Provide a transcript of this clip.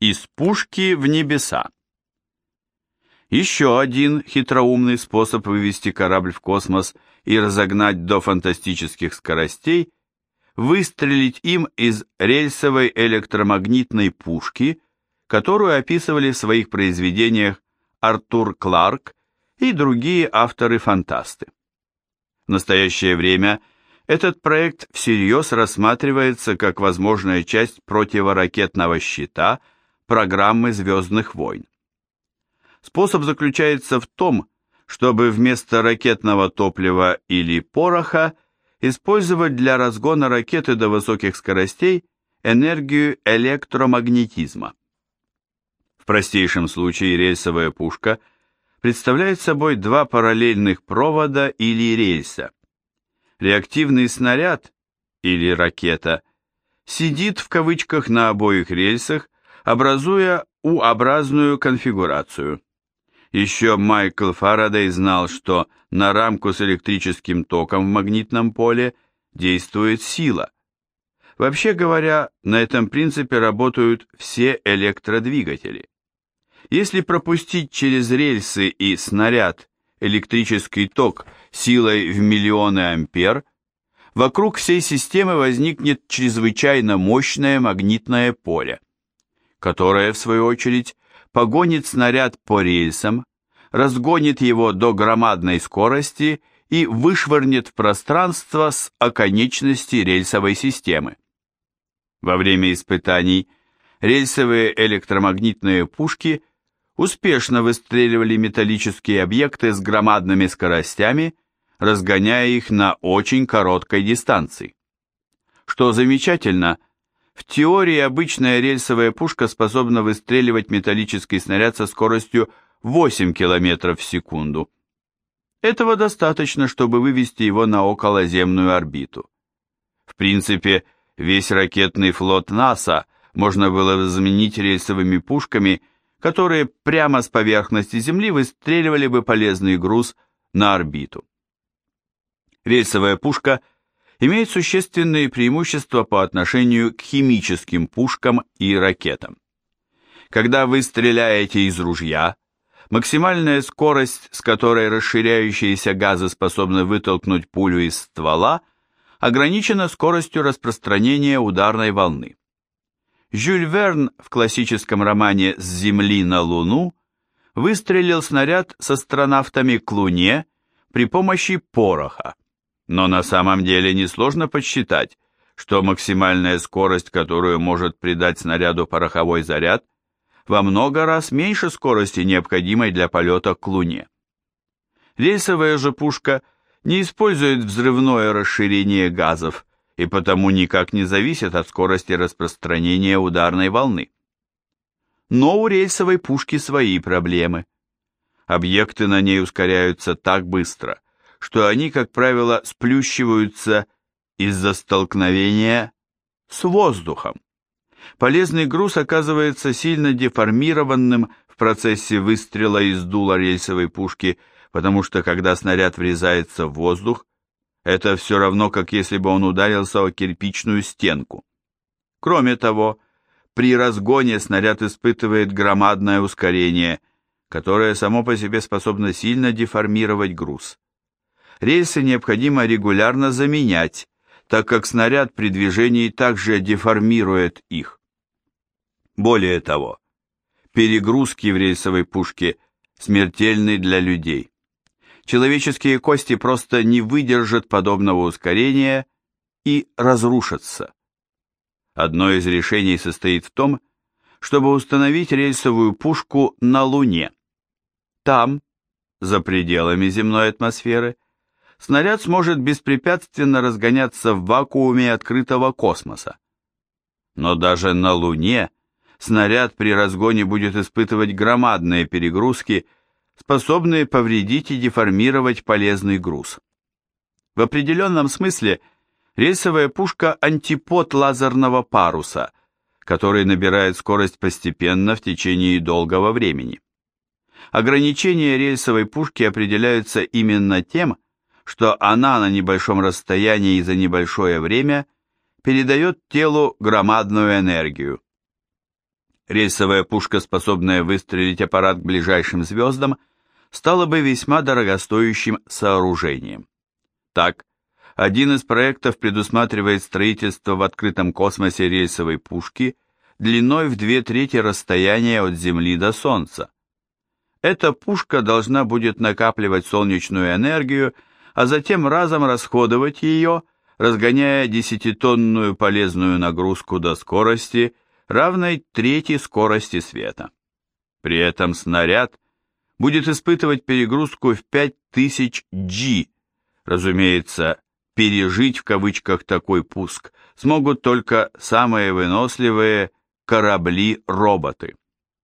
Из пушки в небеса. Еще один хитроумный способ вывести корабль в космос и разогнать до фантастических скоростей – выстрелить им из рельсовой электромагнитной пушки, которую описывали в своих произведениях Артур Кларк и другие авторы-фантасты. В настоящее время этот проект всерьез рассматривается как возможная часть противоракетного щита программы «Звездных войн». Способ заключается в том, чтобы вместо ракетного топлива или пороха использовать для разгона ракеты до высоких скоростей энергию электромагнетизма. В простейшем случае рельсовая пушка представляет собой два параллельных провода или рельса. Реактивный снаряд или ракета сидит в кавычках на обоих рельсах, образуя U-образную конфигурацию. Еще Майкл Фарадей знал, что на рамку с электрическим током в магнитном поле действует сила. Вообще говоря, на этом принципе работают все электродвигатели. Если пропустить через рельсы и снаряд электрический ток силой в миллионы ампер, вокруг всей системы возникнет чрезвычайно мощное магнитное поле, которое, в свою очередь, погонит снаряд по рельсам, разгонит его до громадной скорости и вышвырнет в пространство с оконечности рельсовой системы. Во время испытаний рельсовые электромагнитные пушки успешно выстреливали металлические объекты с громадными скоростями, разгоняя их на очень короткой дистанции. Что замечательно – в теории обычная рельсовая пушка способна выстреливать металлический снаряд со скоростью 8 км в секунду. Этого достаточно, чтобы вывести его на околоземную орбиту. В принципе, весь ракетный флот НАСА можно было заменить рельсовыми пушками, которые прямо с поверхности Земли выстреливали бы полезный груз на орбиту. Рельсовая пушка – имеет существенные преимущества по отношению к химическим пушкам и ракетам. Когда вы стреляете из ружья, максимальная скорость, с которой расширяющиеся газы способны вытолкнуть пулю из ствола, ограничена скоростью распространения ударной волны. Жюль Верн в классическом романе «С Земли на Луну» выстрелил снаряд с астронавтами к Луне при помощи пороха, но на самом деле несложно подсчитать, что максимальная скорость, которую может придать снаряду пороховой заряд, во много раз меньше скорости, необходимой для полета к Луне. Рельсовая же пушка не использует взрывное расширение газов и потому никак не зависит от скорости распространения ударной волны. Но у рельсовой пушки свои проблемы. Объекты на ней ускоряются так быстро – что они, как правило, сплющиваются из-за столкновения с воздухом. Полезный груз оказывается сильно деформированным в процессе выстрела из дула рельсовой пушки, потому что когда снаряд врезается в воздух, это все равно, как если бы он ударился о кирпичную стенку. Кроме того, при разгоне снаряд испытывает громадное ускорение, которое само по себе способно сильно деформировать груз рельсы необходимо регулярно заменять, так как снаряд при движении также деформирует их. Более того, перегрузки в рельсовой пушке смертельны для людей. Человеческие кости просто не выдержат подобного ускорения и разрушатся. Одно из решений состоит в том, чтобы установить рельсовую пушку на Луне. Там, за пределами земной атмосферы, снаряд сможет беспрепятственно разгоняться в вакууме открытого космоса. Но даже на Луне снаряд при разгоне будет испытывать громадные перегрузки, способные повредить и деформировать полезный груз. В определенном смысле рельсовая пушка – антипод лазерного паруса, который набирает скорость постепенно в течение долгого времени. Ограничения рельсовой пушки определяются именно тем, что она на небольшом расстоянии и за небольшое время передает телу громадную энергию. Рельсовая пушка, способная выстрелить аппарат к ближайшим звездам, стала бы весьма дорогостоящим сооружением. Так, один из проектов предусматривает строительство в открытом космосе рельсовой пушки длиной в две трети расстояния от Земли до Солнца. Эта пушка должна будет накапливать солнечную энергию, а затем разом расходовать ее, разгоняя десятитонную полезную нагрузку до скорости, равной трети скорости света. При этом снаряд будет испытывать перегрузку в 5000 G. Разумеется, пережить в кавычках такой пуск смогут только самые выносливые корабли-роботы.